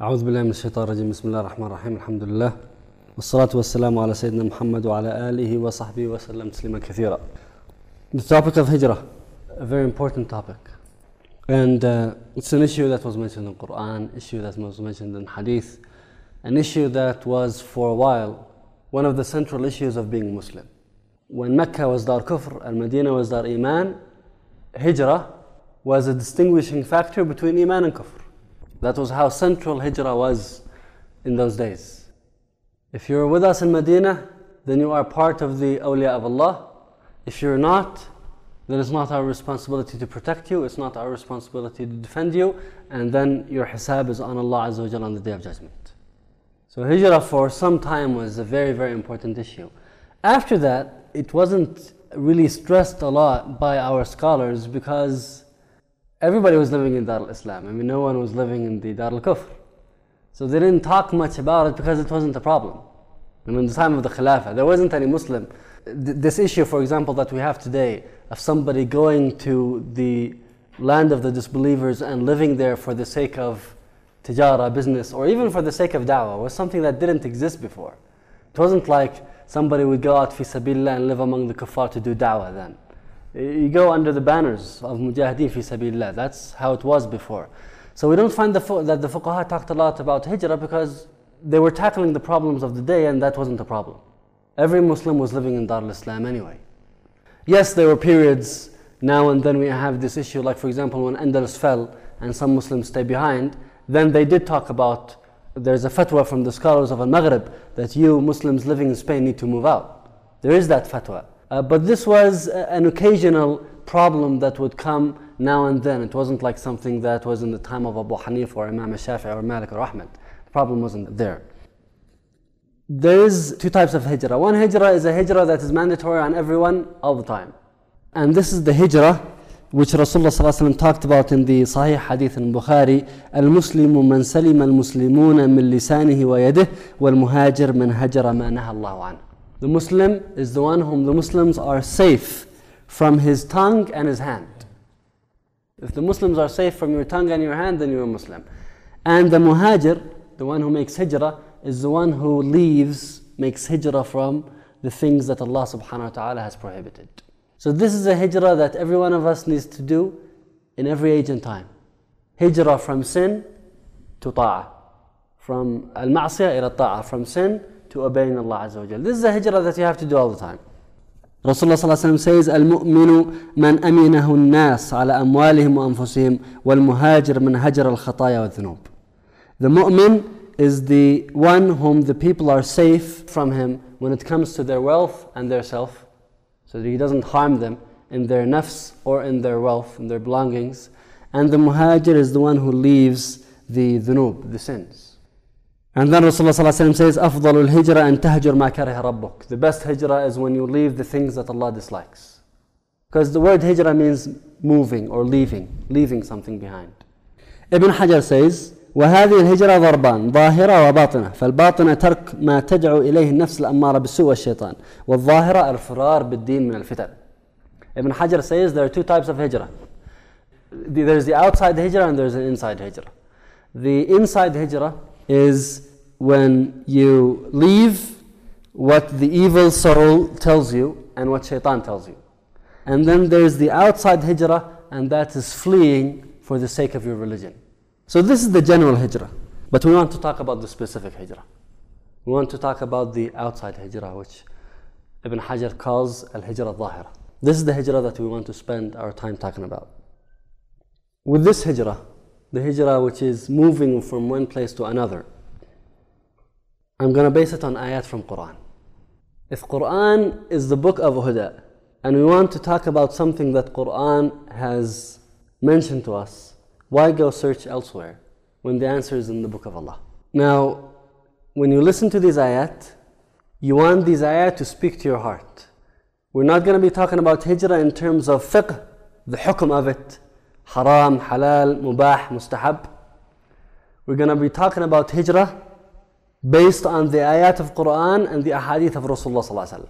أعوذ بالله من الشيطان الرجيم بسم الله الرحمن الرحيم الحمد لله والصلاة والسلام على سيدنا محمد وعلى آله وصحبه وسلم تسليما كثيرا The topic of hijrah, a very important topic. And uh, it's an issue that was mentioned in Quran, issue that was mentioned in Hadith, an issue that was for a while one of the central issues of being Muslim. When Mecca was Dar Kufr and Medina was Dar Iman, hijrah was a distinguishing factor between Iman and Kufr. That was how central hijrah was in those days. If you're with us in Medina, then you are part of the awliya of Allah. If you're not, then it's not our responsibility to protect you, it's not our responsibility to defend you, and then your hisab is on Allah Azza on the Day of Judgment. So hijrah for some time was a very, very important issue. After that, it wasn't really stressed a lot by our scholars because everybody was living in Dar al-Islam. I mean, no one was living in the Dar al-Kufr. So they didn't talk much about it because it wasn't a problem. And in the time of the Khilafah, there wasn't any Muslim. This issue, for example, that we have today, of somebody going to the land of the disbelievers and living there for the sake of tijara, business, or even for the sake of da'wah, was something that didn't exist before. It wasn't like somebody would go out fi sabilillah and live among the kuffar to do da'wah then. You go under the banners of mujahideen fi sabilillah. That's how it was before. So we don't find the, that the fuqaha talked a lot about hijrah because they were tackling the problems of the day and that wasn't a problem. Every Muslim was living in Dar al-Islam anyway. Yes, there were periods now and then we have this issue, like for example when Andalus fell and some Muslims stay behind, then they did talk about there's a fatwa from the scholars of Al Maghrib that you Muslims living in Spain need to move out. There is that fatwa. Uh, but this was uh, an occasional problem that would come now and then. It wasn't like something that was in the time of Abu Hanif or Imam Shafi'i or Malik or Ahmed. The problem wasn't there. There is two types of hijrah. One hijrah is a hijrah that is mandatory on everyone all the time. And this is the hijrah which Rasulullah ﷺ talked about in the Sahih Hadith in Bukhari المسلم من سلم المسلمون من لسانه ويده والمهاجر من هجر ما نهى الله عنه the Muslim is the one whom the Muslims are safe from his tongue and his hand. If the Muslims are safe from your tongue and your hand, then you're a Muslim. And the muhajir, the one who makes hijrah, is the one who leaves, makes hijrah from the things that Allah subhanahu wa ta'ala has prohibited. So this is a hijrah that every one of us needs to do in every age and time. Hijrah from sin to ta'ah. From al-ma'siyah ila ta'ah. From sin to obeying Allah Azza wa. This is a hijrah that you have to do all the time. Rasulullah صلى الله عليه وسلم says المؤمن من أمنه الناس على أموالهم وأنفسهم والمهاجر من هجر الخطايا والذنوب The mu'min is the one whom the people are safe from him when it comes to their wealth and their self so that he doesn't harm them in their nafs or in their wealth, in their belongings. And the muhajir is the one who leaves the dhunub, the sins. And then Rasulullah ﷺ says, أفضل الهجرة أن تهجر ما كره ربك. The best hijrah is when you leave the things that Allah dislikes. Because the word hijrah means moving or leaving, leaving something behind. Ibn Hajar says, وهذه الهجرة ضربان ظاهرة وباطنة فالباطنة ترك ما تدعو إليه النفس الأمارة بالسوء والشيطان والظاهرة الفرار بالدين من الفتن Ibn Hajar says there are two types of hijrah there's the outside hijrah and there's an inside hijrah the inside hijrah is when you leave what the evil soul tells you and what shaitan tells you and then there's the outside hijrah and that is fleeing for the sake of your religion so this is the general hijrah. But we want to talk about the specific hijrah. We want to talk about the outside hijrah, which Ibn Hajar calls al-hijrah dhahira. This is the hijrah that we want to spend our time talking about. With this hijrah, the hijrah which is moving from one place to another, I'm going to base it on ayat from Quran. If Quran is the book of Huda, and we want to talk about something that Quran has mentioned to us, why go search elsewhere when the answer is in the book of Allah? Now, when you listen to these ayat, you want these ayat to speak to your heart. We're not going to be talking about hijrah in terms of fiqh, the hukm of it, haram, halal, mubah, mustahab. We're going to be talking about hijrah based on the ayat of Quran and the ahadith of Rasulullah.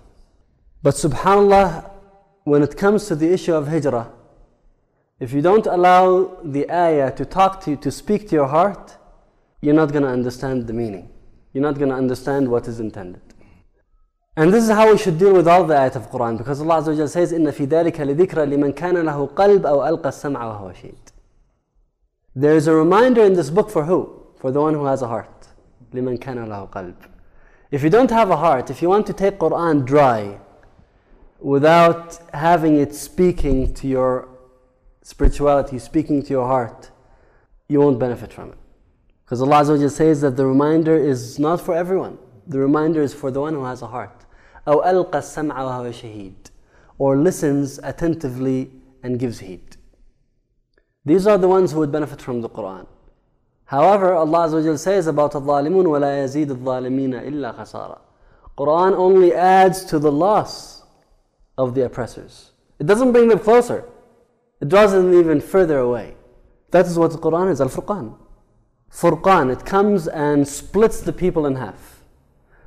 But subhanAllah, when it comes to the issue of hijrah, If you don't allow the ayah to talk to you, to speak to your heart, you're not going to understand the meaning. You're not going to understand what is intended. And this is how we should deal with all the ayat of Quran because Allah Azza wa says, إِنَّ فِي ذَلِكَ لِذِكْرَ لِمَنْ كَانَ لَهُ قَلْبَ أَوْ أَلْقَى السَّمْعَ وَهُوَ شَهِيدٌ There is a reminder in this book for who? For the one who has a heart. لِمَنْ كَانَ لَهُ قَلْبٌ If you don't have a heart, if you want to take Quran dry, without having it speaking to your spirituality, speaking to your heart, you won't benefit from it. Because Allah Azza says that the reminder is not for everyone. The reminder is for the one who has a heart. أو ألقى السمع وهو شهيد or listens attentively and gives heed. These are the ones who would benefit from the Quran. However, Allah Azza says about الظالمون ولا يزيد الظالمين إلا خسارة. Quran only adds to the loss of the oppressors. It doesn't bring them closer. It draws them even further away. That is what the Quran is, Al-Furqan. Furqan, it comes and splits the people in half.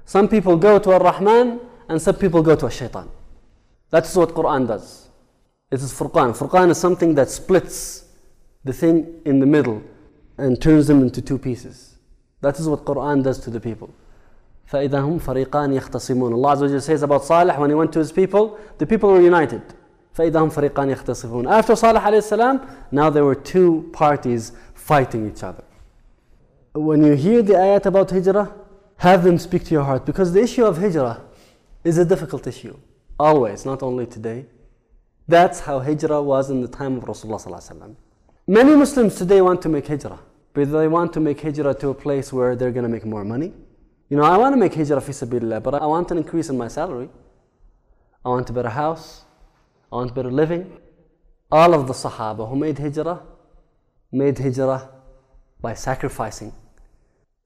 Some people go to Ar-Rahman and some people go to a shaitan. That's what Quran does. It is Furqan. Furqan is something that splits the thing in the middle and turns them into two pieces. That is what Quran does to the people. فَإِذَا هُمْ فَرِيقَانِ يَخْتَصِمُونَ Allah Azza says about Salih when he went to his people, the people were united. فَإِذَا هُمْ فَرِيقَانِ يَخْتَصِفُونَ After Salih alayhi salam, now there were two parties fighting each other. When you hear the ayat about hijrah, have them speak to your heart because the issue of hijrah is a difficult issue. Always, not only today. That's how hijrah was in the time of Rasulullah. Many Muslims today want to make hijrah, but they want to make hijrah to a place where they're going to make more money. You know, I want to make hijrah fi sabilillah, but I want an increase in my salary. I want a better house. I want better living. All of the Sahaba who made hijrah made hijrah by sacrificing.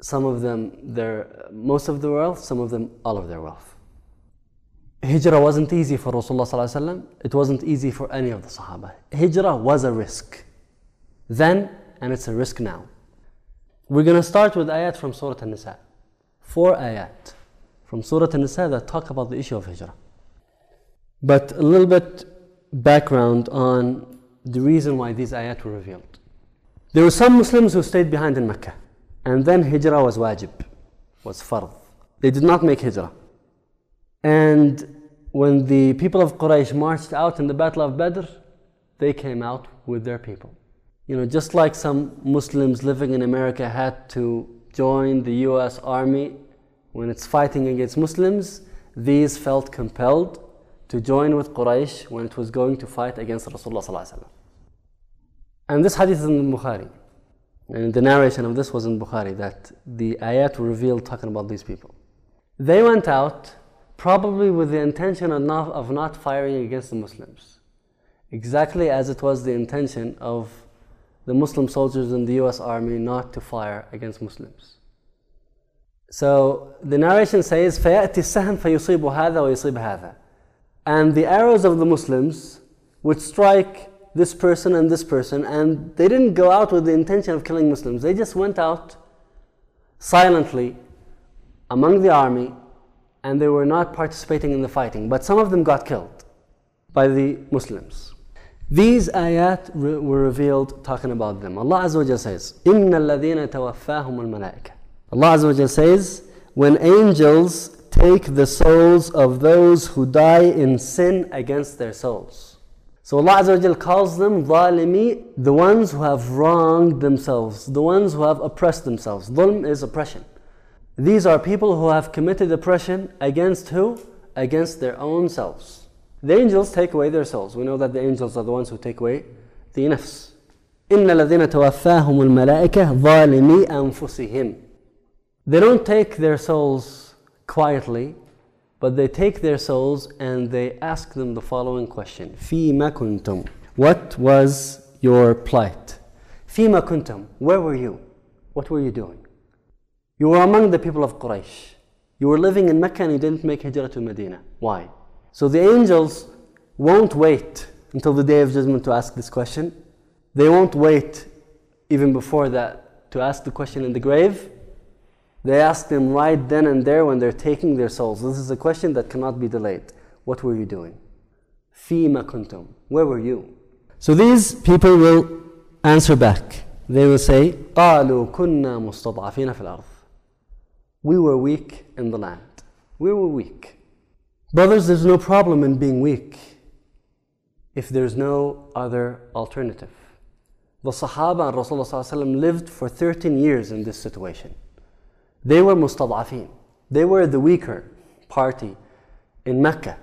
Some of them their most of their wealth, some of them all of their wealth. Hijrah wasn't easy for Rasulullah It wasn't easy for any of the Sahaba. Hijrah was a risk. Then, and it's a risk now. We're going to start with ayat from Surah An-Nisa. Four ayat from Surah An-Nisa that talk about the issue of Hijrah. But a little bit background on the reason why these ayat were revealed. There were some Muslims who stayed behind in Mecca. And then Hijrah was wajib, was fard. They did not make Hijrah. And when the people of Quraysh marched out in the Battle of Badr, they came out with their people. You know, just like some Muslims living in America had to join the US Army when it's fighting against Muslims, these felt compelled to join with Quraysh when it was going to fight against Rasulullah. And this hadith is in Bukhari. And the narration of this was in Bukhari that the ayat were revealed talking about these people. They went out probably with the intention of not, of not firing against the Muslims, exactly as it was the intention of the Muslim soldiers in the US Army not to fire against Muslims. So the narration says, فَيَأْتِ السَّهْمْ فَيُصِيبُ هَذَا وَيُصِيبُ هَذَا And the arrows of the Muslims would strike this person and this person, and they didn't go out with the intention of killing Muslims. They just went out silently among the army and they were not participating in the fighting, but some of them got killed by the Muslims. These ayat re- were revealed talking about them. Allah Azza wa says, إِنَّ الَّذِينَ تَوَفَّاهُمُ الْمَلَائِكَةِ Allah Azza wa says, when angels take the souls of those who die in sin against their souls. So Allah Azza wa calls them ظالimi, the ones who have wronged themselves, the ones who have oppressed themselves. Dhulm is oppression. These are people who have committed oppression against who? Against their own selves. The angels take away their souls. We know that the angels are the ones who take away the nafs. إن الذين توفاهم الملائكة ظالمي أنفسهم. They don't take their souls quietly, but they take their souls and they ask them the following question: فيما كنتم? What was your plight? فيما كنتم? Where were you? What were you doing? You were among the people of Quraysh. You were living in Mecca and you didn't make hijrah to Medina. Why? So the angels won't wait until the day of judgment to ask this question. They won't wait even before that to ask the question in the grave. They ask them right then and there when they're taking their souls. This is a question that cannot be delayed. What were you doing? Fima kuntum. Where were you? So these people will answer back. they will say قالوا كنا مستضعفين في الأرض we were weak in the land. We were weak. Brothers there's no problem in being weak if there's no other alternative. The Sahaba and Rasulullah lived for 13 years in this situation. They were mustad'afin. They were the weaker party in Mecca.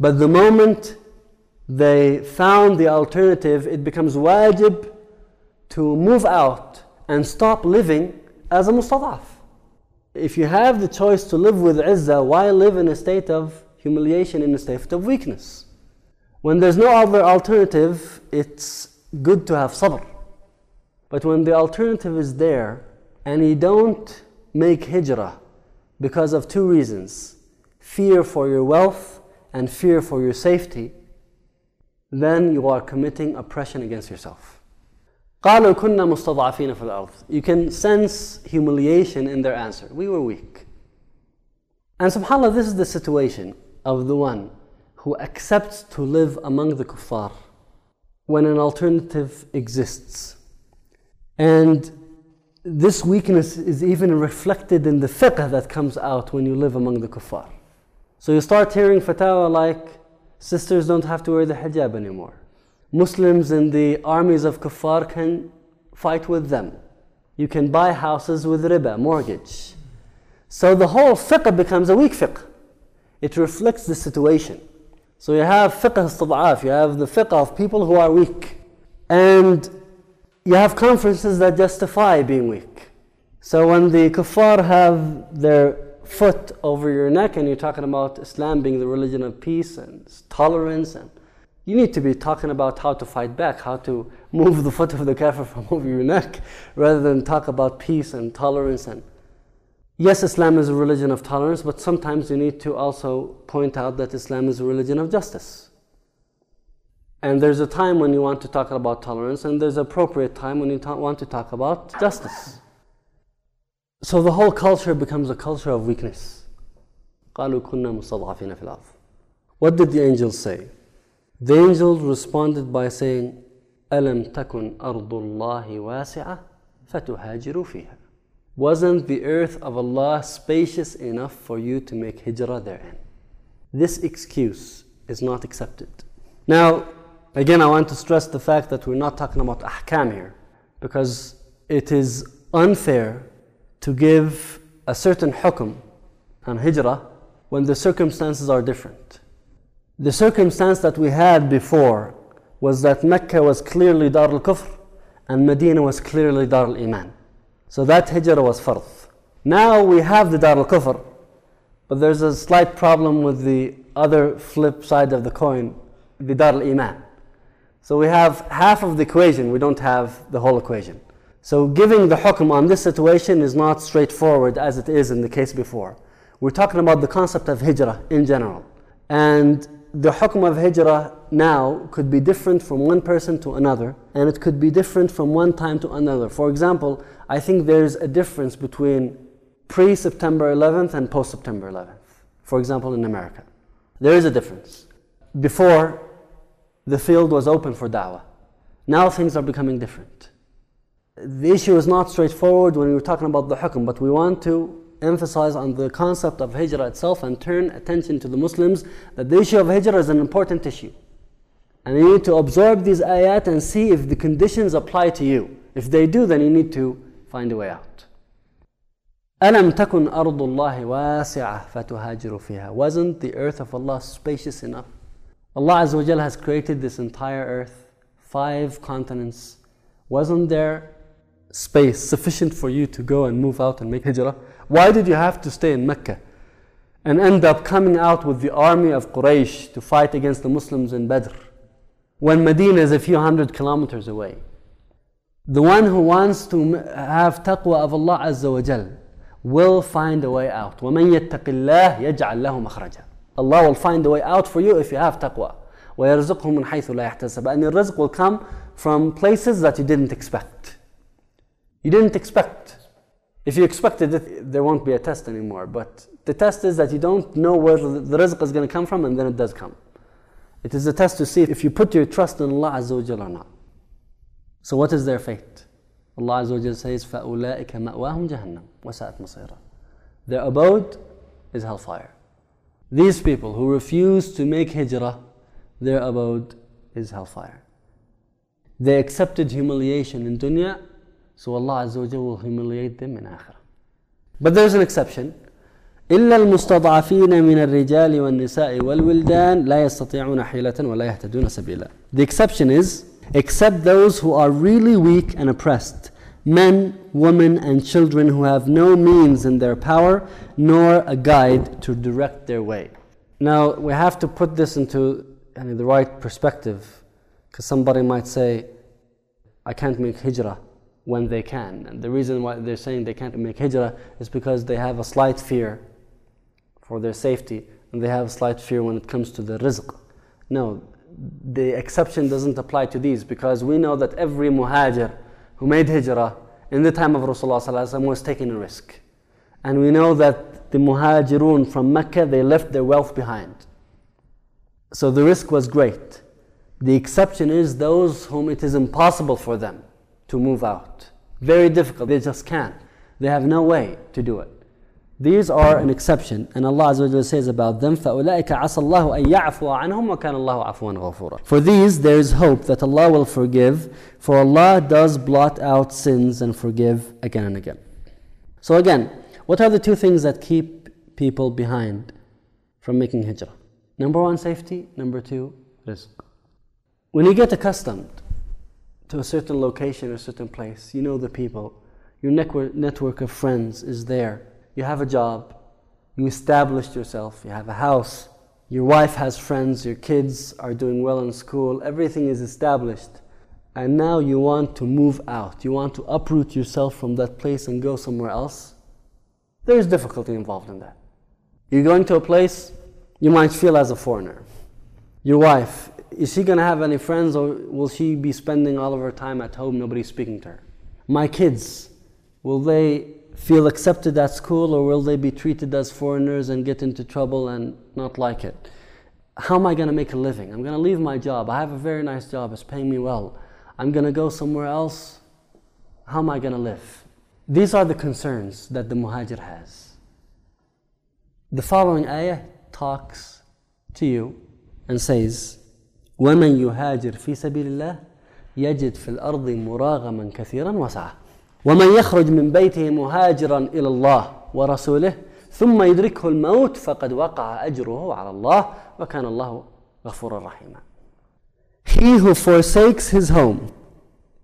But the moment they found the alternative, it becomes wajib to move out and stop living as a mustadaf. If you have the choice to live with izzah, why live in a state of humiliation, in a state of weakness? When there's no other alternative, it's good to have sabr. But when the alternative is there and you don't make hijrah because of two reasons fear for your wealth and fear for your safety, then you are committing oppression against yourself. قالوا كنا مستضعفين في الأرض. You can sense humiliation in their answer. We were weak. And subhanAllah, this is the situation of the one who accepts to live among the kuffar when an alternative exists. And this weakness is even reflected in the fiqh that comes out when you live among the kuffar. So you start hearing fatwa like sisters don't have to wear the hijab anymore. Muslims in the armies of kuffar can fight with them. You can buy houses with riba, mortgage. So the whole fiqh becomes a weak fiqh. It reflects the situation. So you have fiqh al you have the fiqh of people who are weak. And you have conferences that justify being weak. So when the kuffar have their foot over your neck and you're talking about Islam being the religion of peace and tolerance and you need to be talking about how to fight back, how to move the foot of the kafir from over your neck rather than talk about peace and tolerance and yes Islam is a religion of tolerance but sometimes you need to also point out that Islam is a religion of justice. And there's a time when you want to talk about tolerance and there's appropriate time when you ta- want to talk about justice. So the whole culture becomes a culture of weakness. قالوا كنا مستضعفين في الأرض. What did the angels say? The angels responded by saying, ألم تكن أرض الله واسعة فتهاجروا فيها. Wasn't the earth of Allah spacious enough for you to make hijrah therein? This excuse is not accepted. Now, again, I want to stress the fact that we're not talking about ahkam here because it is unfair to give a certain hukum on hijrah when the circumstances are different. The circumstance that we had before was that Mecca was clearly Dar al Kufr and Medina was clearly Dar al Iman. So that hijrah was fard. Now we have the Dar al Kufr, but there's a slight problem with the other flip side of the coin, the Dar al Iman. So we have half of the equation, we don't have the whole equation. So giving the hukm on this situation is not straightforward as it is in the case before. We're talking about the concept of hijrah in general. And the hukm of hijrah now could be different from one person to another, and it could be different from one time to another. For example, I think there's a difference between pre September 11th and post September 11th, for example, in America. There is a difference. Before, the field was open for da'wah. Now things are becoming different the issue is not straightforward when we're talking about the hukm, but we want to emphasize on the concept of hijrah itself and turn attention to the Muslims that the issue of hijrah is an important issue. And you need to absorb these ayat and see if the conditions apply to you. If they do, then you need to find a way out. ألم تكن أرض الله واسعة فتهاجر فيها Wasn't the earth of Allah spacious enough? Allah Azza wa has created this entire earth, five continents. Wasn't there space sufficient for you to go and move out and make hijrah? Why did you have to stay in Mecca and end up coming out with the army of Quraysh to fight against the Muslims in Badr when Medina is a few hundred kilometers away? The one who wants to have taqwa of Allah Azza wa Jal will find a way out. وَمَن يَتَّقِ اللَّهِ يَجْعَلْ لَهُ مَخْرَجًا Allah will find a way out for you if you have taqwa. وَيَرْزُقْهُ مِنْ حَيْثُ لَا يَحْتَسَبُ And your rizq will come from places that you didn't expect. You didn't expect. If you expected it, there won't be a test anymore. But the test is that you don't know where the rizq is going to come from, and then it does come. It is a test to see if you put your trust in Allah Azza wa or not. So, what is their fate? Allah Azza wa Jalla says, فَأُولَٰئِكَ مَأْوَاهُمْ جَهَنَّمْ وَسَاءَتْ مَصِيرًا Their abode is hellfire. These people who refuse to make hijrah, their abode is hellfire. They accepted humiliation in dunya, so Allah Azza wa Jalla will humiliate them in akhirah. But there's an exception. إلا المستضعفين من الرجال والنساء والولدان لا يستطيعون حيلة ولا يهتدون سبيلا. The exception is except those who are really weak and oppressed, men, women, and children who have no means in their power nor a guide to direct their way. Now we have to put this into the right perspective because somebody might say, I can't make hijrah when they can. And the reason why they're saying they can't make hijrah is because they have a slight fear for their safety and they have a slight fear when it comes to the rizq. No, the exception doesn't apply to these because we know that every muhajir who made hijrah in the time of Rasulullah was taking a risk. And we know that the muhajirun from Mecca, they left their wealth behind. So the risk was great. The exception is those whom it is impossible for them to move out. Very difficult, they just can't. They have no way to do it. These are an exception, and Allah Azza says about them, فَأُولَٰئِكَ عَسَى اللَّهُ أَن يَعْفُوَ عَنْهُمْ وَكَانَ اللَّهُ عَفُوًا غَفُورًا For these there is hope that Allah will forgive, for Allah does blot out sins and forgive again and again. So again, what are the two things that keep people behind from making hijrah? Number one, safety. Number two, rizq. When you get accustomed to a certain location, a certain place, you know the people, your network, network of friends is there. You have a job, you established yourself, you have a house, your wife has friends, your kids are doing well in school, everything is established. And now you want to move out, you want to uproot yourself from that place and go somewhere else. There is difficulty involved in that. You're going to a place, you might feel as a foreigner. Your wife, is she going to have any friends or will she be spending all of her time at home, nobody speaking to her? My kids, will they feel accepted at school or will they be treated as foreigners and get into trouble and not like it? How am I going to make a living? I'm going to leave my job. I have a very nice job, it's paying me well. I'm going to go somewhere else. How am I going to live? These are the concerns that the muhajir has. The following ayah talks to you and says, وَمَنْ يُهَاجِرْ فِي سَبِيلِ اللَّهِ يَجِدْ فِي الْأَرْضِ مُرَاغَمًا كَثِيرًا وَسَعَةً ومن يخرج من بيته مهاجرا إلى الله ورسوله ثم يدركه الموت فقد وقع أجره على الله وكان الله غفورا رحيما He who forsakes his home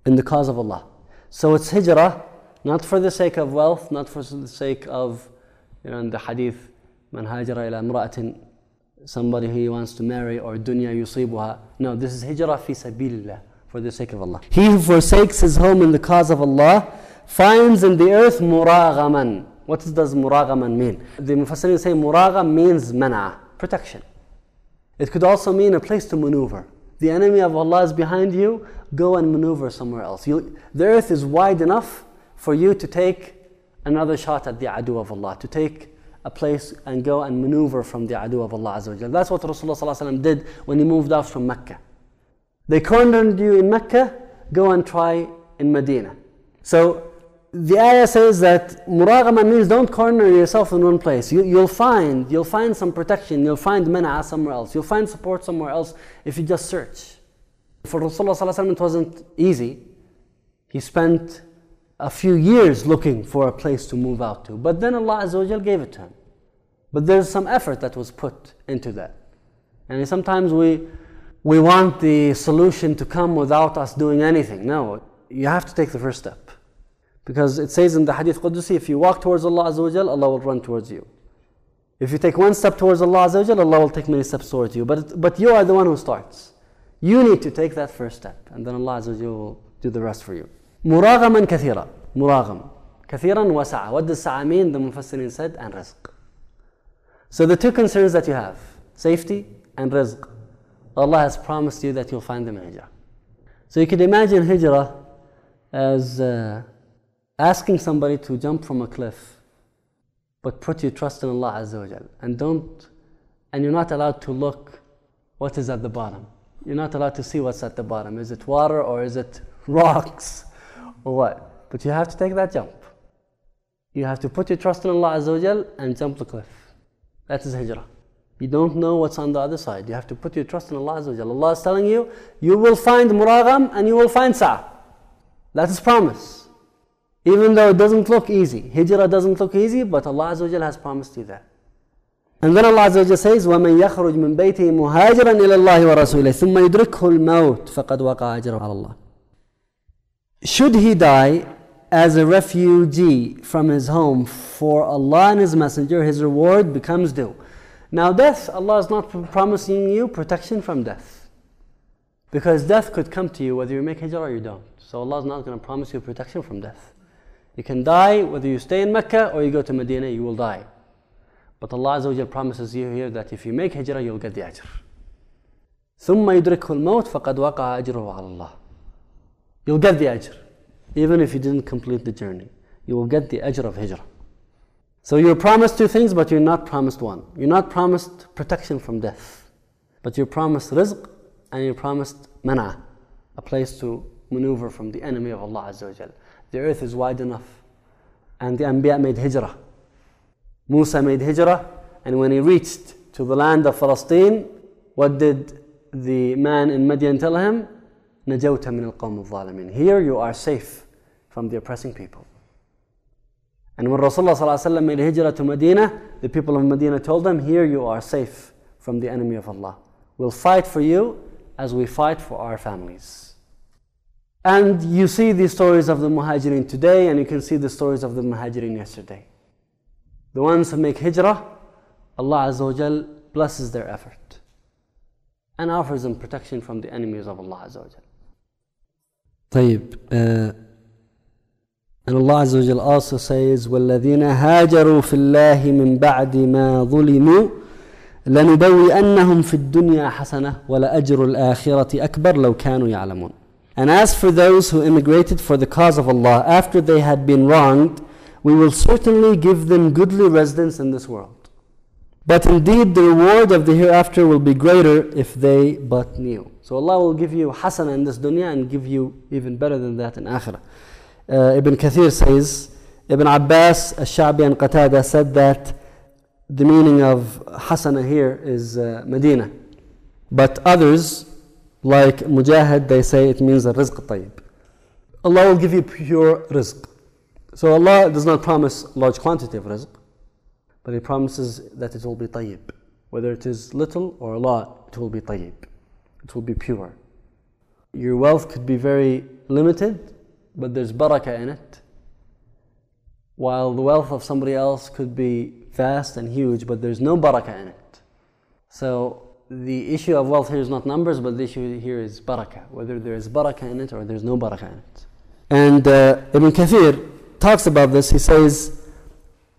in the cause of Allah. So it's hijrah, not for the sake of wealth, not for the sake of, you know, in the hadith, من هاجر إلى امرأة somebody he wants to marry or dunya yusibuha. No, this is hijrah fi sabilillah, for the sake of Allah. He who forsakes his home in the cause of Allah finds in the earth muragaman. What does muragaman mean? The Mufassirin say muragam means mana, protection. It could also mean a place to maneuver. The enemy of Allah is behind you, go and maneuver somewhere else. You, the earth is wide enough for you to take another shot at the adu of Allah, to take a place and go and maneuver from the adu of Allah. That's what Rasulullah did when he moved out from Mecca. They cornered you in Mecca, go and try in Medina. So the ayah says that muragama means don't corner yourself in one place. You, will find you'll find some protection. You'll find mana somewhere else. You'll find support somewhere else if you just search. For Rasulullah it wasn't easy. He spent a few years looking for a place to move out to. But then Allah Azza gave it to him. But there's some effort that was put into that. And sometimes we we want the solution to come without us doing anything. No, you have to take the first step. Because it says in the Hadith Qudusi, if you walk towards Allah Azza Allah will run towards you. If you take one step towards Allah Azza Allah will take many steps towards you. But, but you are the one who starts. You need to take that first step. And then Allah Azza will do the rest for you. مراغما كثيرا مراغم كثيرا وسعة What does sa'a mean? The Mufassirin said, and rizq. So the two concerns that you have, safety and rizq, Allah has promised you that you'll find them in hijrah. So you could imagine hijrah as uh, asking somebody to jump from a cliff, but put your trust in Allah Azza wa Jal, and don't, and you're not allowed to look what is at the bottom. You're not allowed to see what's at the bottom. Is it water or is it rocks or what? But you have to take that jump. You have to put your trust in Allah Azza wa and jump the cliff. That is hijrah. You don't know what's on the other side. You have to put your trust in Allah Azza wa Allah is telling you, you will find muragham and you will find sa'a. That is promise. Even though it doesn't look easy. Hijrah doesn't look easy, but Allah Azza wa has promised you that. And then Allah Azza wa says, وَمَنْ يَخْرُجْ مِنْ بَيْتِهِ مُهَاجِرًا إِلَى اللَّهِ وَرَسُولِهِ ثُمَّ يُدْرِكْهُ الْمَوْتِ فَقَدْ وَقَعَ أَجْرُهُ عَلَى اللَّهِ Should he die as a refugee from his home for Allah and His Messenger, his reward becomes due. Now, death, Allah is not promising you protection from death. Because death could come to you whether you make hijrah or you don't. So, Allah is not going to promise you protection from death. You can die whether you stay in Mecca or you go to Medina, you will die. But Allah Azza promises you here that if you make hijrah, you'll get the ajr. ثم يدركه الموت فقد وقع أجره على الله. You'll get the ajr even if you didn't complete the journey. You will get the ajr of hijrah. So you're promised two things, but you're not promised one. You're not promised protection from death, but you're promised rizq and you're promised mana, a place to maneuver from the enemy of Allah Azza wa The earth is wide enough, and the Anbiya made hijrah. Musa made hijrah, and when he reached to the land of Palestine, what did the man in Madian tell him? نجوت من القوم الظالمين. Here you are safe from the oppressing people. And when Rasulullah made hijrah to Medina, the people of Medina told them, Here you are safe from the enemy of Allah. We'll fight for you as we fight for our families. And you see the stories of the Muhajirin today, and you can see the stories of the Muhajirin yesterday. The ones who make hijrah, Allah Azza wa blesses their effort and offers them protection from the enemies of Allah Azza wa طيب uh, and Allah Azza wa Jal also says والذين هاجروا في الله من بعد ما ظلموا لنبوئنهم في الدنيا حسنة ولأجر الآخرة أكبر لو كانوا يعلمون And as for those who immigrated for the cause of Allah after they had been wronged, we will certainly give them goodly residence in this world. But indeed, the reward of the hereafter will be greater if they but knew. So Allah will give you hasana in this dunya and give you even better than that in akhirah. Uh, Ibn Kathir says, Ibn Abbas, Al-Sha'bi and Qatada said that the meaning of hasana here is uh, Medina. But others, like Mujahid, they say it means a rizq tayyib. Allah will give you pure rizq. So Allah does not promise large quantity of rizq, but He promises that it will be tayyib. Whether it is little or a lot, it will be tayyib. It will be pure. Your wealth could be very limited, but there's barakah in it. While the wealth of somebody else could be vast and huge, but there's no barakah in it. So the issue of wealth here is not numbers, but the issue here is barakah, whether there is barakah in it or there's no barakah in it. And uh, Ibn Kathir talks about this. He says,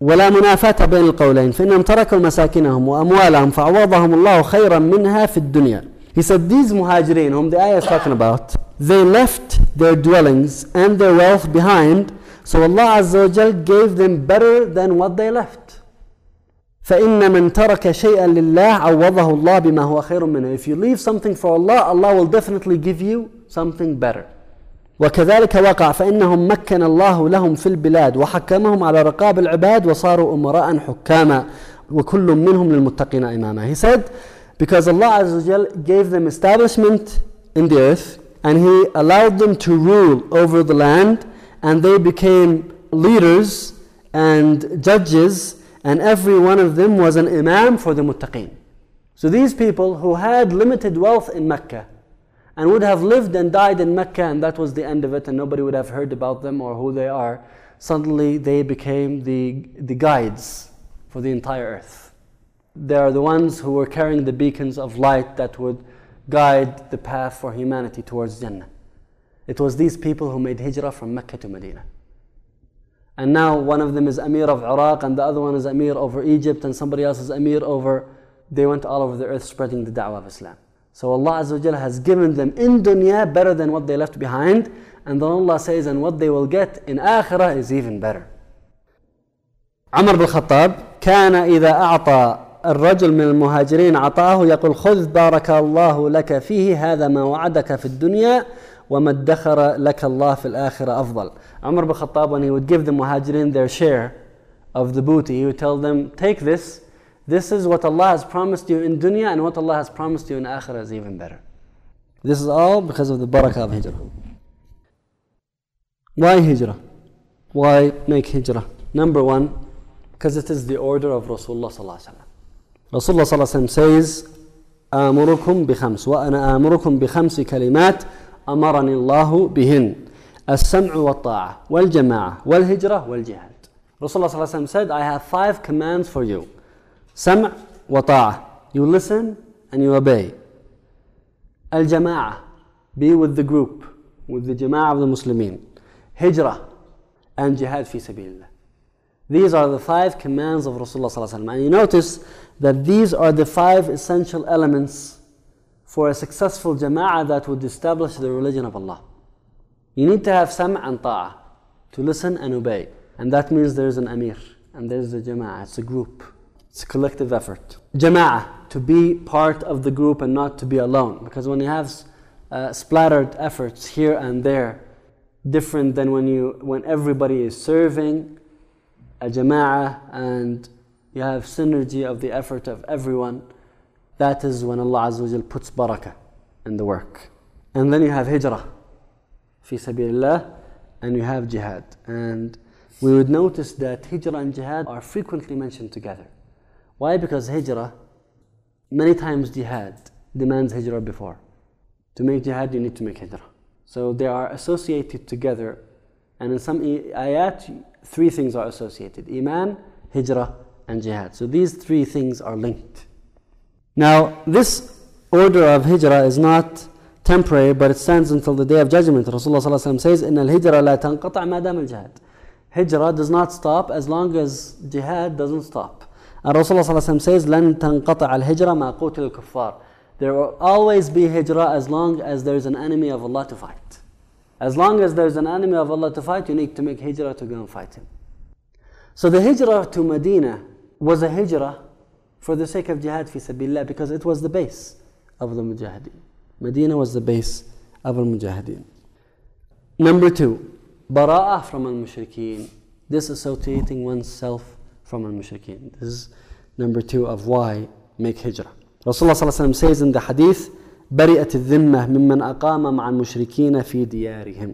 ولا منافاة بين القولين فإنهم تركوا مساكنهم وأموالهم فعوضهم الله خيرا منها في الدنيا He said these muhajirin whom the ayah is talking about they left their dwellings and their wealth behind so Allah Azza wa Jal gave them better than what they left فإن من ترك شيئا لله عوضه الله بما هو خير منه If you leave something for Allah Allah will definitely give you something better وكذلك وقع فإنهم مكن الله لهم في البلاد وحكمهم على رقاب العباد وصاروا أمراء حكاما وكل منهم للمتقين إماما He said because Allah Azza gave them establishment in the earth and He allowed them to rule over the land and they became leaders and judges and every one of them was an imam for the muttaqeen. So these people who had limited wealth in Mecca and would have lived and died in Mecca, and that was the end of it, and nobody would have heard about them or who they are. Suddenly, they became the, the guides for the entire earth. They are the ones who were carrying the beacons of light that would guide the path for humanity towards Jannah. It was these people who made hijrah from Mecca to Medina. And now one of them is Amir of Iraq, and the other one is Amir over Egypt, and somebody else is Amir over. They went all over the earth spreading the da'wah of Islam. So Allah Azza has given them in dunya better than what they left behind. And then Allah says, and what they will get in akhirah is even better. عمر بن الخطاب كان إذا أعطى الرجل من المهاجرين عطاه يقول خذ بارك الله لك فيه هذا ما وعدك في الدنيا وما ادخر لك الله في الآخرة أفضل Umar ibn Khattab when he would give the muhajirin their share of the booty he would tell them take this this is what Allah has promised you in dunya and what Allah has promised you in akhirah is even better this is all because of the barakah of hijrah why hijrah why make hijrah number one because it is the order of Rasulullah sallallahu alaihi wasallam رسول الله صلى الله عليه وسلم says آمركم بخمس وأنا آمركم بخمس كلمات أمرني الله بهن السمع والطاعة والجماعة والهجرة والجهاد. رسول الله صلى الله عليه وسلم said I have five commands for you. سمع وطاعة you listen and you obey. الجماعة be with the group with the جماعة of the Muslimin هجرة and جهاد في سبيل الله. These are the five commands of رسول الله صلى الله عليه وسلم. And you notice that these are the five essential elements for a successful jama'ah that would establish the religion of Allah. You need to have sam' and ta'ah, to listen and obey. And that means there's an amir, and there's a jama'ah, it's a group, it's a collective effort. Jama'ah, to be part of the group and not to be alone. Because when you have uh, splattered efforts here and there, different than when, you, when everybody is serving a jama'ah and you have synergy of the effort of everyone, that is when Allah Azza puts barakah in the work. And then you have hijrah, fi sabilillah, and you have jihad. And we would notice that hijrah and jihad are frequently mentioned together. Why? Because hijrah, many times jihad demands hijrah before. To make jihad, you need to make hijrah. So they are associated together. And in some ayat, three things are associated Iman, hijrah, and jihad. So these three things are linked. Now, this order of hijrah is not temporary, but it stands until the day of judgment. Rasulullah says, "In al hijrah la tanqata ma dam al jihad." Hijrah does not stop as long as jihad doesn't stop. And Rasulullah says, "Lan tanqata al hijrah ma qutil kuffar." There will always be hijrah as long as there is an enemy of Allah to fight. As long as there is an enemy of Allah to fight, you need to make hijrah to go and fight him. So the hijrah to Medina was a hijrah for the sake of jihad fi sabilillah because it was the base of the mujahideen. Medina was the base of al mujahideen. Number two, bara'ah from al mushrikeen, disassociating oneself from al mushrikeen. This is number two of why make hijrah. Rasulullah says in the hadith, برئت الذمة ممن أقام مع المشركين في ديارهم.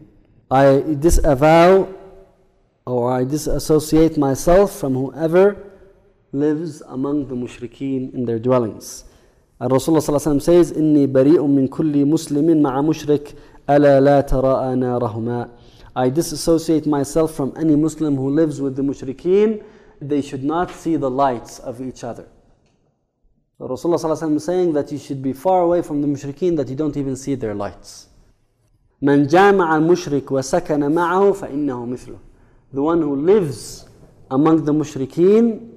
I disavow or I disassociate myself from whoever lives among the mushrikeen in their dwellings. And Rasulullah says, إني بريء من كل مسلم مع مشرك ألا لا تراءى نارهما. I disassociate myself from any Muslim who lives with the mushrikeen. They should not see the lights of each other. So Rasulullah is saying that you should be far away from the mushrikeen that you don't even see their lights. من جامع المشرك وسكن معه فإنه مثله. The one who lives among the mushrikeen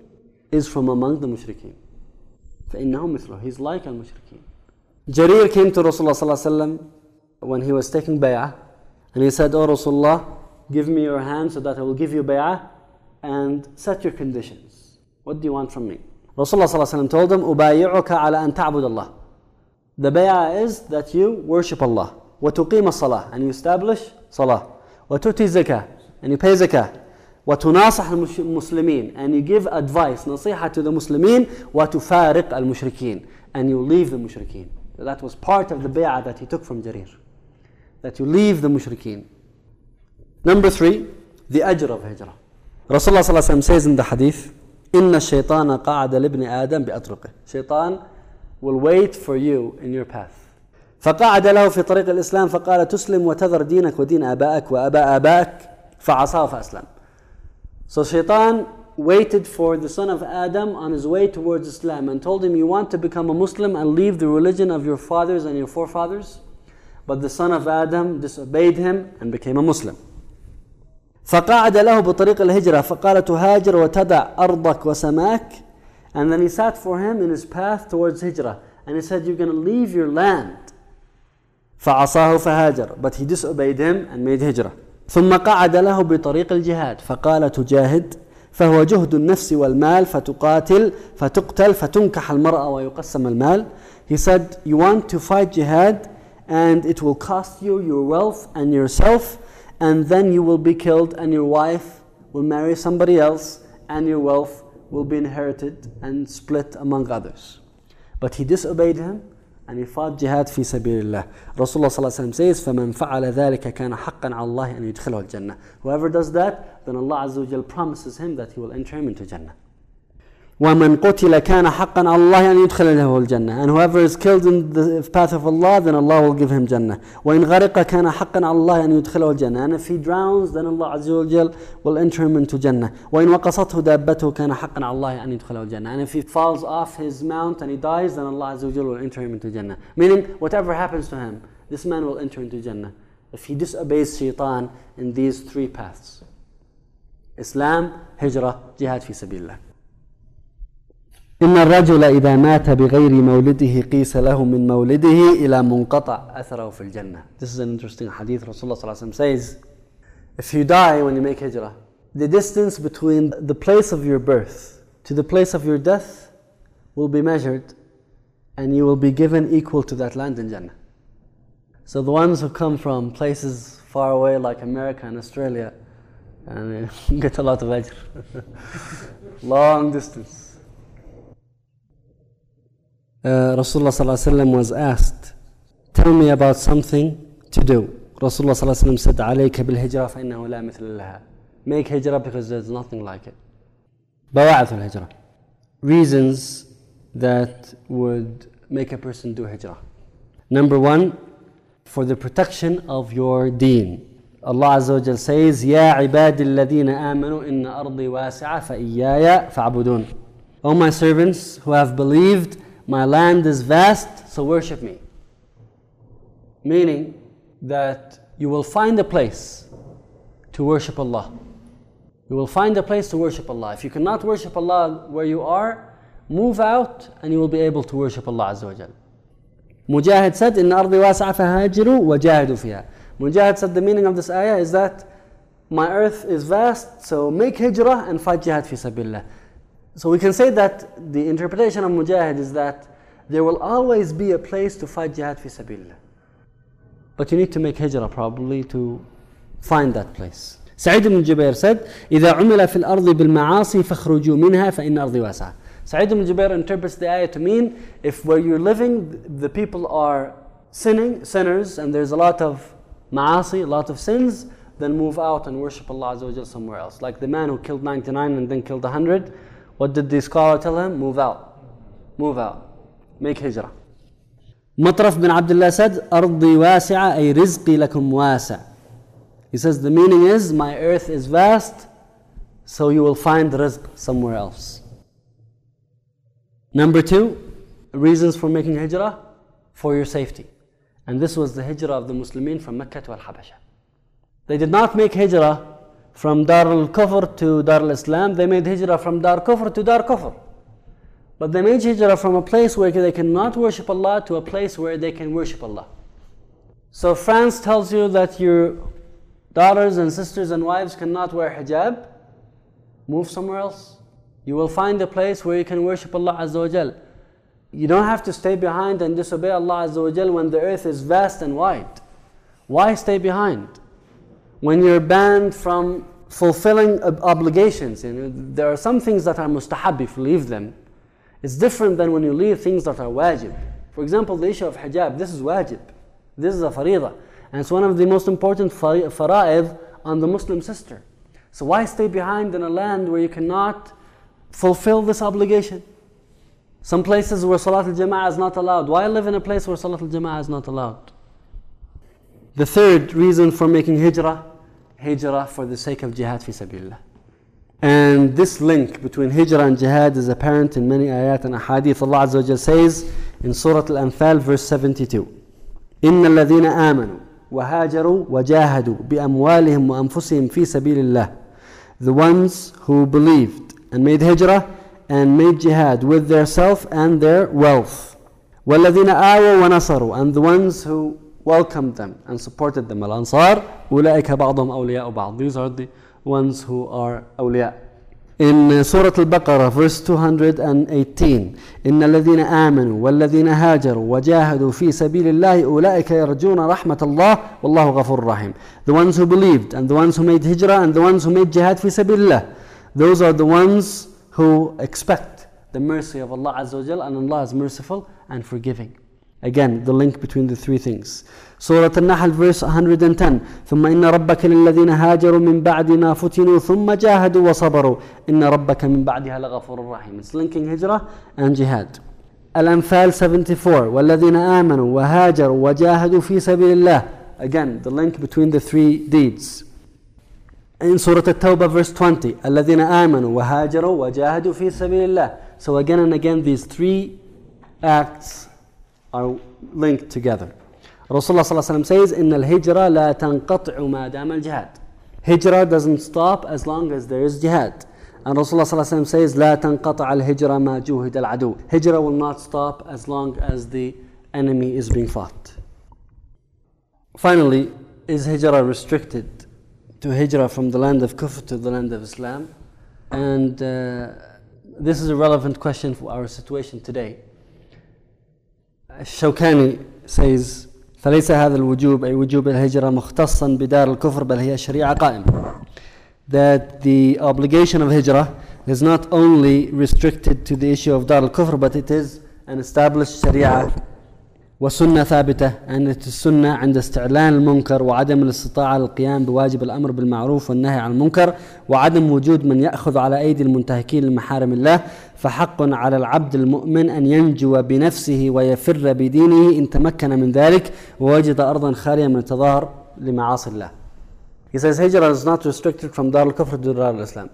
is from among the mushrikeen. فإنه مثله. He's like al-mushrikeen. Jarir came to Rasulullah when he was taking bay'ah and he said, Oh Rasulullah, give me your hand so that I will give you bay'ah and set your conditions. What do you want from me? Rasulullah told him, أبايعك على أن تعبد الله. The bay'ah is that you worship Allah. وتقيم الصلاة and you establish salah. وتؤتي زكاة and you pay zakah. وتناصح المسلمين and you give advice نصيحة to the مسلمين وتفارق المشركين and you leave the مشركين. That was part of the بيعة that he took from جرير that you leave the مشركين. Number three the أجر of هجرة رسول الله صلى الله عليه وسلم says in the hadith إن الشيطان قعد لابن آدم بأطرقه الشيطان will wait for you in your path. فقعد له في طريق الإسلام فقال تسلم وتذر دينك ودين آبائك وآباء آبائك فعصاه فأسلم. So Shaitan waited for the son of Adam on his way towards Islam and told him, You want to become a Muslim and leave the religion of your fathers and your forefathers? But the son of Adam disobeyed him and became a Muslim. فقعد له بطريق الهجرة فقال تهاجر وتدع أرضك وسماك and then he sat for him in his path towards Hijrah and he said you're going to leave your land فعصاه فهاجر but he disobeyed him and made Hijrah ثم قعد له بطريق الجهاد فقال تجاهد فهو جهد النفس والمال فتقاتل فتقتل فتنكح المرأة ويقسم المال He said you want to fight jihad and it will cost you your wealth and yourself, and then you will be killed, and your wife will marry somebody else, and your wealth will be inherited and split among others. But he disobeyed him أن يفاض جهاد في سبيل الله. رسول الله صلى الله عليه وسلم says فمن فعل ذلك كان حقا على الله أن يدخله الجنة. Whoever does that then Allah عز وجل promises him that he will enter him into Jannah. ومن قتل كان حقا على الله أن يدخل له الجنة and whoever is killed in the path of Allah then Allah will give him Jannah وإن غرق كان حقا على الله أن يدخله الجنة and if he drowns then Allah عز وجل will enter him into Jannah وإن وقصته دابته كان حقا على الله أن يدخله الجنة and if he falls off his mount and he dies then Allah عز وجل will enter him into Jannah meaning whatever happens to him this man will enter into Jannah if he disobeys shaitan in these three paths Islam, Hijrah, Jihad fi sabilillah إن الرجل إذا مات بغير مولده قيس له من مولده إلى منقطع أثره في الجنة. This is an interesting hadith. Rasulullah ﷺ says, if you die when you make hijrah, the distance between the place of your birth to the place of your death will be measured and you will be given equal to that land in Jannah. So the ones who come from places far away like America and Australia and get a lot of ajr. Long distance. Uh, Rasulullah sallallahu was asked, "Tell me about something to do." Rasulullah sallallahu said, "عليك بالهجرة فإنه لا مثل لها." Make hijrah because there's nothing like it. بواعث الهجرة. Reasons that would make a person do hijrah. Number one, for the protection of your deen. Allah Azza wa Jal says, يا عباد الذين آمنوا إن أرضي واسعة فإياي فاعبدون. O my servants who have believed, my land is vast, so worship me. Meaning that you will find a place to worship Allah. You will find a place to worship Allah. If you cannot worship Allah where you are, move out and you will be able to worship Allah Azza wa Mujahid said, In ardi wasi'a fahajiru wa jahidu fiha. Mujahid said the meaning of this ayah is that my earth is vast, so make hijrah and fight jihad fi sabilillah. So we can say that the interpretation of Mujahid is that there will always be a place to fight jihad fi sabilillah. But you need to make hijrah probably to find that place. سعيد بن جبير said إذا عمل في الأرض بالمعاصي فاخرجوا منها فإن أرضي واسعة Sa'id ibn Jubair interprets the ayah to mean if where you're living the people are sinning, sinners, and there's a lot of ma'asi, a lot of sins, then move out and worship Allah Azza wa somewhere else. Like the man who killed 99 and then killed 100, what did the scholar tell him? Move out. Move out. Make hijrah. Mutarrif bin Abdullah said, Ardi wasi'a ay rizqi lakum wasi'. He says, the meaning is, my earth is vast, so you will find rizq somewhere else. Number two, reasons for making hijrah, for your safety. And this was the hijrah of the Muslimin from Mecca to Al-Habasha. They did not make hijrah from Dar al Kufr to Dar al Islam, they made hijrah from Dar Kufr to Dar Kufr. But they made hijrah from a place where they cannot worship Allah to a place where they can worship Allah. So France tells you that your daughters and sisters and wives cannot wear hijab, move somewhere else. You will find a place where you can worship Allah Azza wa Jal. You don't have to stay behind and disobey Allah Azza wa Jal when the earth is vast and wide. Why stay behind? When you're banned from fulfilling obligations, you know, there are some things that are mustahab if you leave them. It's different than when you leave things that are wajib. For example, the issue of hijab, this is wajib. This is a faridah. And it's one of the most important fara'id on the Muslim sister. So why stay behind in a land where you cannot fulfill this obligation? Some places where Salat al-Jama'ah is not allowed. Why live in a place where Salat al-Jama'ah is not allowed? The third reason for making hijrah, hijrah for the sake of jihad fi sabilillah. And this link between hijrah and jihad is apparent in many ayat and ahadith. Allah Azza wa says in Surah Al-Anfal verse 72. إن الذين آمنوا وهاجروا وجاهدوا بأموالهم وأنفسهم في سبيل الله The ones who believed and made hijrah and made jihad with their self and their wealth. والذين آووا ونصروا and the ones who welcomed them and supported them. الأنصار أولئك بعضهم أولياء بعض. These are the ones who are awliya. In Surah Al-Baqarah, verse 218, إن الذين آمنوا والذين هاجروا وجاهدوا في سبيل الله أولئك يرجون رحمة الله والله غفور رحيم. The ones who believed and the ones who made hijrah and the ones who made jihad في سبيل الله. Those are the ones who expect the mercy of Allah Azza wa Jal and Allah is merciful and forgiving. Again, the link between the three things. Surah An-Nahl verse 110 ثم إن ربك للذين هاجروا من بعد ما فتنوا ثم جاهدوا وصبروا إن ربك من بعدها لغفور رحيم It's linking hijrah and jihad Al-Anfal 74 والذين آمنوا وهاجروا وجاهدوا في سبيل الله Again, the link between the three deeds in Surah At-Tawbah verse 20 الذين آمنوا وهاجروا وجاهدوا في سبيل الله So again and again these three acts are linked together. Rasulullah ﷺ says, إن الهجرة لا تنقطع ما دام الجهاد. Hijrah doesn't stop as long as there is jihad. And Rasulullah ﷺ says, لا تنقطع الهجرة ما جوهد العدو. Hijrah will not stop as long as the enemy is being fought. Finally, is hijrah restricted to hijrah from the land of Kufr to the land of Islam? And uh, this is a relevant question for our situation today. الشوكاني says فليس هذا الوجوب أي وجوب الهجرة مختصا بدار الكفر بل هي شريعة قائمة that the obligation of hijrah is not only restricted to the issue of dar al-kufr but it is an established sharia وسنة ثابتة أن السنة عند استعلان المنكر وعدم الاستطاعة للقيام بواجب الأمر بالمعروف والنهي عن المنكر وعدم وجود من يأخذ على أيدي المنتهكين لمحارم الله فحق على العبد المؤمن أن ينجو بنفسه ويفر بدينه إن تمكن من ذلك ووجد أرضا خالية من التظاهر لمعاصي الله He says hijrah is not restricted from Dar al-Kufr to Dar al-Islam.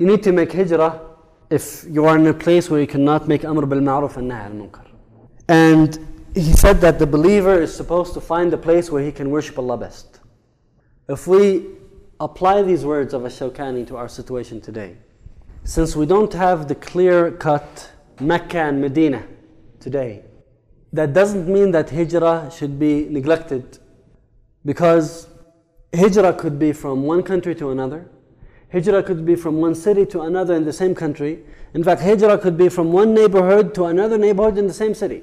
You need to make hijrah if you are in a place where you cannot make amr bil ma'ruf and nahy al-munkar. And he said that the believer is supposed to find the place where he can worship Allah best. If we apply these words of Ash-Shawkani to our situation today, since we don't have the clear cut Mecca and Medina today, that doesn't mean that hijrah should be neglected because hijrah could be from one country to another, hijrah could be from one city to another in the same country. In fact, hijrah could be from one neighborhood to another neighborhood in the same city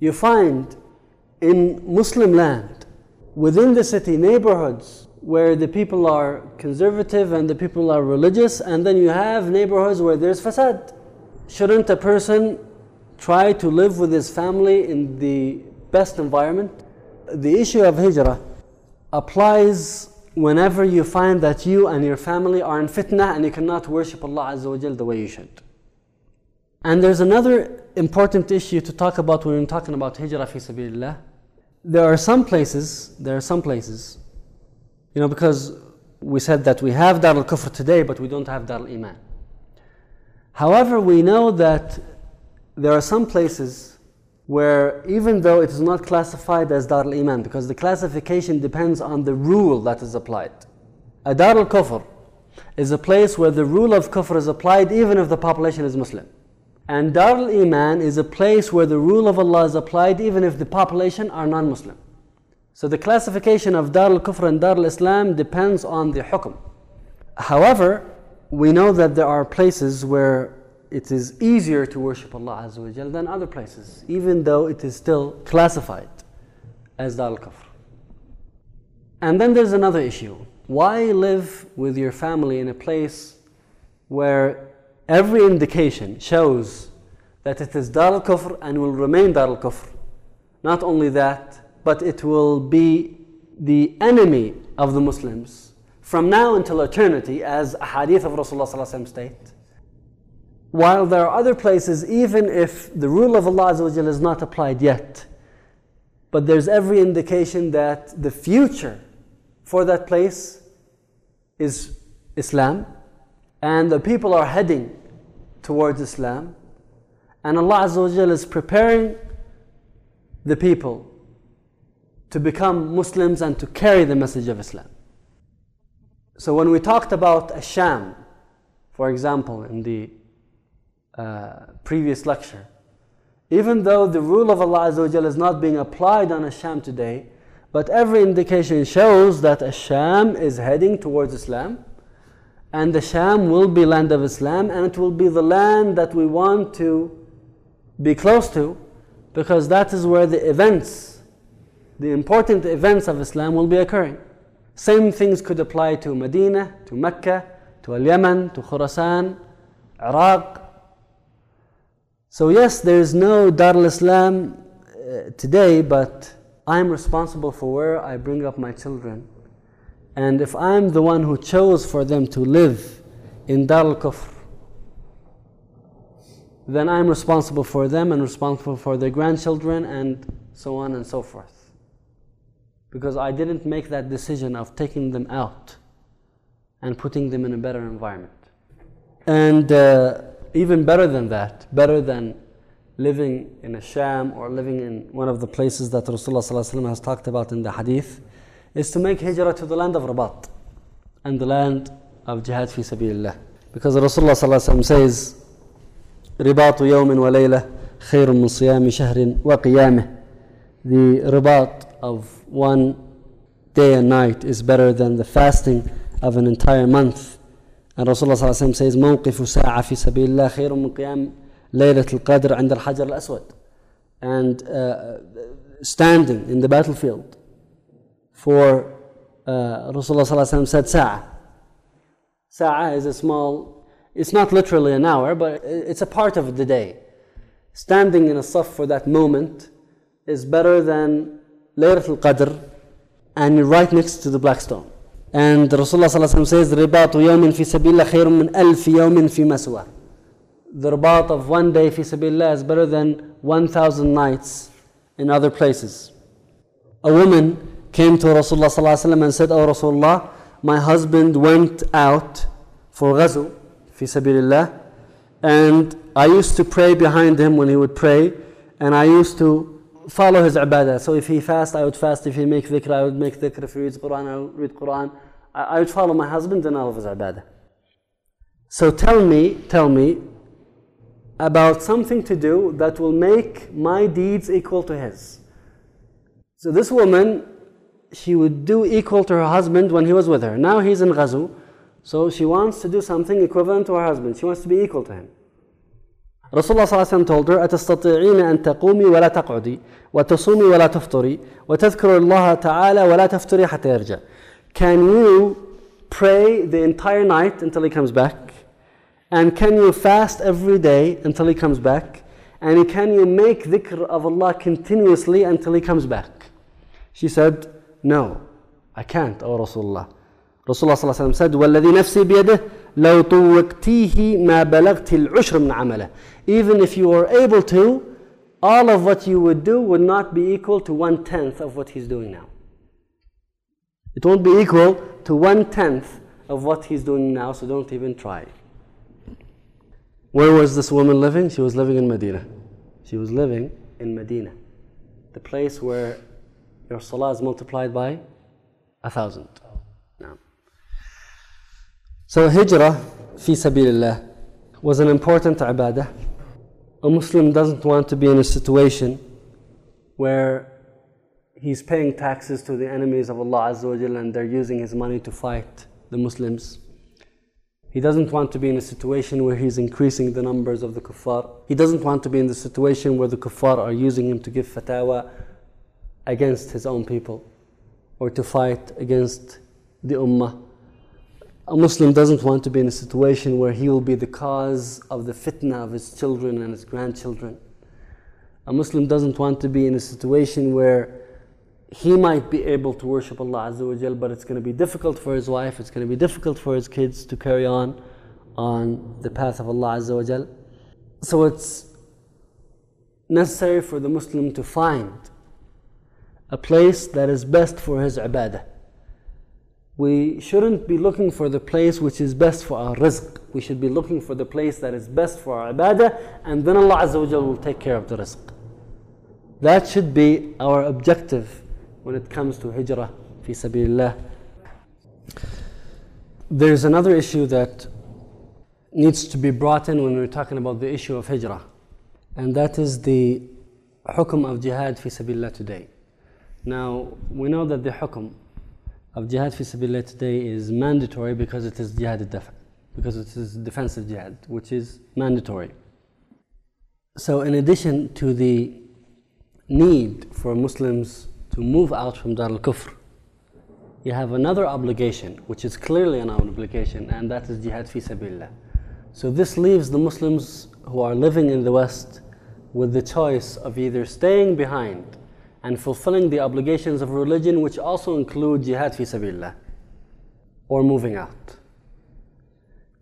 you find in Muslim land, within the city, neighborhoods where the people are conservative and the people are religious, and then you have neighborhoods where there's fasad. Shouldn't a person try to live with his family in the best environment? The issue of hijrah applies whenever you find that you and your family are in fitna and you cannot worship Allah Azza wa the way you should. And there's another important issue to talk about when we're talking about hijrah fi sabilillah. There are some places, there are some places, you know, because we said that we have Dar al Kufr today, but we don't have Dar al Iman. However, we know that there are some places where, even though it is not classified as Dar al Iman, because the classification depends on the rule that is applied. A Dar al Kufr is a place where the rule of Kufr is applied even if the population is Muslim. And Darul Iman is a place where the rule of Allah is applied even if the population are non Muslim. So the classification of Darul Kufr and Darul Islam depends on the hukum. However, we know that there are places where it is easier to worship Allah Azza than other places, even though it is still classified as Darul Kufr. And then there's another issue. Why live with your family in a place where every indication shows that it is Dar al Kufr and will remain Dar al Kufr. Not only that, but it will be the enemy of the Muslims from now until eternity, as a hadith of Rasulullah state. While there are other places, even if the rule of Allah is not applied yet, but there's every indication that the future for that place is Islam, and the people are heading towards Islam. And Allah Azza is preparing the people to become Muslims and to carry the message of Islam. So when we talked about Asham, for example, in the uh, previous lecture, even though the rule of Allah Azza is not being applied on Asham today, but every indication shows that Asham is heading towards Islam And the Sham will be land of Islam and it will be the land that we want to be close to because that is where the events, the important events of Islam will be occurring. Same things could apply to Medina, to Mecca, to Al Yemen, to Khurasan, Iraq. So, yes, there is no Dar al Islam uh, today, but I'm responsible for where I bring up my children. And if I'm the one who chose for them to live in Dar al Kufr, then I'm responsible for them and responsible for their grandchildren and so on and so forth. Because I didn't make that decision of taking them out and putting them in a better environment. And uh, even better than that, better than living in a sham or living in one of the places that Rasulullah has talked about in the hadith, is to make hijrah to the land of Rabat and the land of jihad fi sabilillah. Because Rasulullah says, رباط يوم وليلة خير من صيام شهر وقيامه The ribat of one day and night is better than the fasting of an entire month. And Rasulullah صلى الله عليه وسلم says موقف ساعة في سبيل الله خير من قيام ليلة القدر عند الحجر الأسود. And uh, standing in the battlefield for uh, Rasulullah صلى الله عليه وسلم said ساعة. ساعة is a small it's not literally an hour, but it's a part of the day. Standing in a saf for that moment is better than Laylatul Qadr and you're right next to the black stone. And Rasulullah says, رِبَاطُ يَوْمٍ فِي سَبِيلَّهِ خَيْرٌ مِّنْ أَلْفِ يَوْمٍ فِي مَسْوَى The ribat of one day fi sabilillah is better than 1,000 nights in other places. A woman came to Rasulullah and said, Oh Rasulullah, my husband went out for ghazu, fi sabilillah. And I used to pray behind him when he would pray, and I used to follow his ibadah. So if he fast, I would fast. If he make dhikr, I would make dhikr. If he reads Quran, I would read Quran. I would follow my husband in all of his ibadah. So tell me, tell me about something to do that will make my deeds equal to his. So this woman, she would do equal to her husband when he was with her. Now he's in Ghazu. So she wants to do something equivalent to her husband. She wants to be equal to him. Rasulullah صلى told her أتستطيعين أن تقومي ولا تقعدي وتصومي ولا تفطري وتذكر الله تعالى ولا تفطري حتى يرجع Can you pray the entire night until he comes back? And can you fast every day until he comes back? And can you make dhikr of Allah continuously until he comes back? She said, No, I can't, O Rasulullah. Rasulullah صلى الله عليه وسلم said والذي نفسي بيده لو طوقتيه ما بلغت العشر من عمله even if you were able to all of what you would do would not be equal to one tenth of what he's doing now it won't be equal to one tenth of what he's doing now so don't even try where was this woman living she was living in Medina she was living in Medina the place where your salah is multiplied by a thousand so hijrah fi sabilillah was an important ibadah. A Muslim doesn't want to be in a situation where he's paying taxes to the enemies of Allah Azza wa and they're using his money to fight the Muslims. He doesn't want to be in a situation where he's increasing the numbers of the kuffar. He doesn't want to be in the situation where the kuffar are using him to give fatwa against his own people or to fight against the ummah. A Muslim doesn't want to be in a situation where he will be the cause of the fitna of his children and his grandchildren. A Muslim doesn't want to be in a situation where he might be able to worship Allah Azza wa Jal, but it's going to be difficult for his wife, it's going to be difficult for his kids to carry on on the path of Allah Azza wa Jal. So it's necessary for the Muslim to find a place that is best for his ibadah we shouldn't be looking for the place which is best for our rizq. We should be looking for the place that is best for our ibadah, and then Allah Azza wa will take care of the rizq. That should be our objective when it comes to hijrah fi sabilillah. There's another issue that needs to be brought in when we're talking about the issue of hijrah, and that is the hukum of jihad fi sabilillah today. Now, we know that the hukum of jihad fi sabilillah today is mandatory because it is jihad al-dafa. because it is defensive jihad, which is mandatory. So, in addition to the need for Muslims to move out from Dar al Kufr, you have another obligation, which is clearly an obligation, and that is jihad fi sabilillah. So, this leaves the Muslims who are living in the West with the choice of either staying behind and fulfilling the obligations of religion, which also include jihad fi sabilillah, or moving out.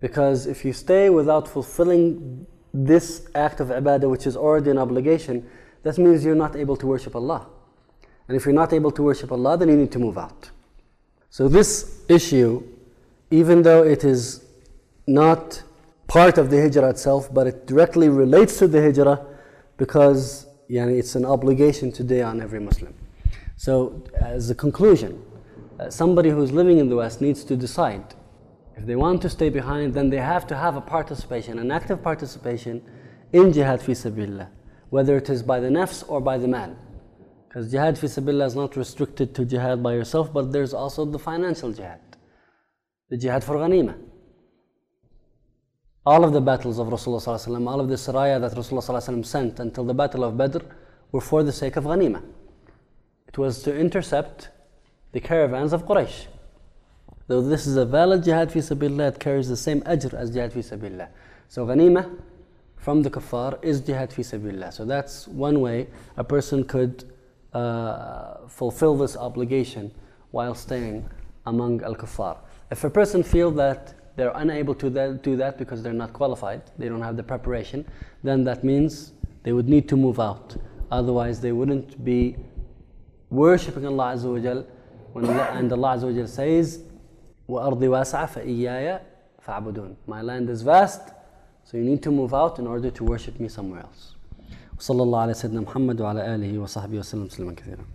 Because if you stay without fulfilling this act of ibadah, which is already an obligation, that means you're not able to worship Allah. And if you're not able to worship Allah, then you need to move out. So, this issue, even though it is not part of the hijrah itself, but it directly relates to the hijrah because yani, it's an obligation today on every Muslim. So, as a conclusion, uh, somebody who's living in the West needs to decide if they want to stay behind, then they have to have a participation, an active participation in jihad fi sabilillah, whether it is by the nafs or by the mal. Because jihad fi sabilillah is not restricted to jihad by yourself, but there's also the financial jihad, the jihad for ghanima. All of the battles of Rasulullah, all of the saraya that Rasulullah sent until the battle of Badr were for the sake of ghanima. It was to intercept the caravans of Quraysh. Though this is a valid jihad fi sabilillah, it carries the same ajr as jihad fi sabilillah. So ghanima from the kuffar is jihad fi sabilillah. So that's one way a person could uh, fulfill this obligation while staying among al kuffar. If a person feels that they're unable to that, do that because they're not qualified, they don't have the preparation, then that means they would need to move out. Otherwise, they wouldn't be worshipping Allah Azza wa Jal when Allah, and Allah Azza wa Jal says, وَأَرْضِ وَاسَعَ فَإِيَّايَ فَعْبُدُونَ My land is vast, so you need to move out in order to worship me somewhere else. وصلى الله على سيدنا محمد وعلى آله وصحبه وسلم تسليما كثيرا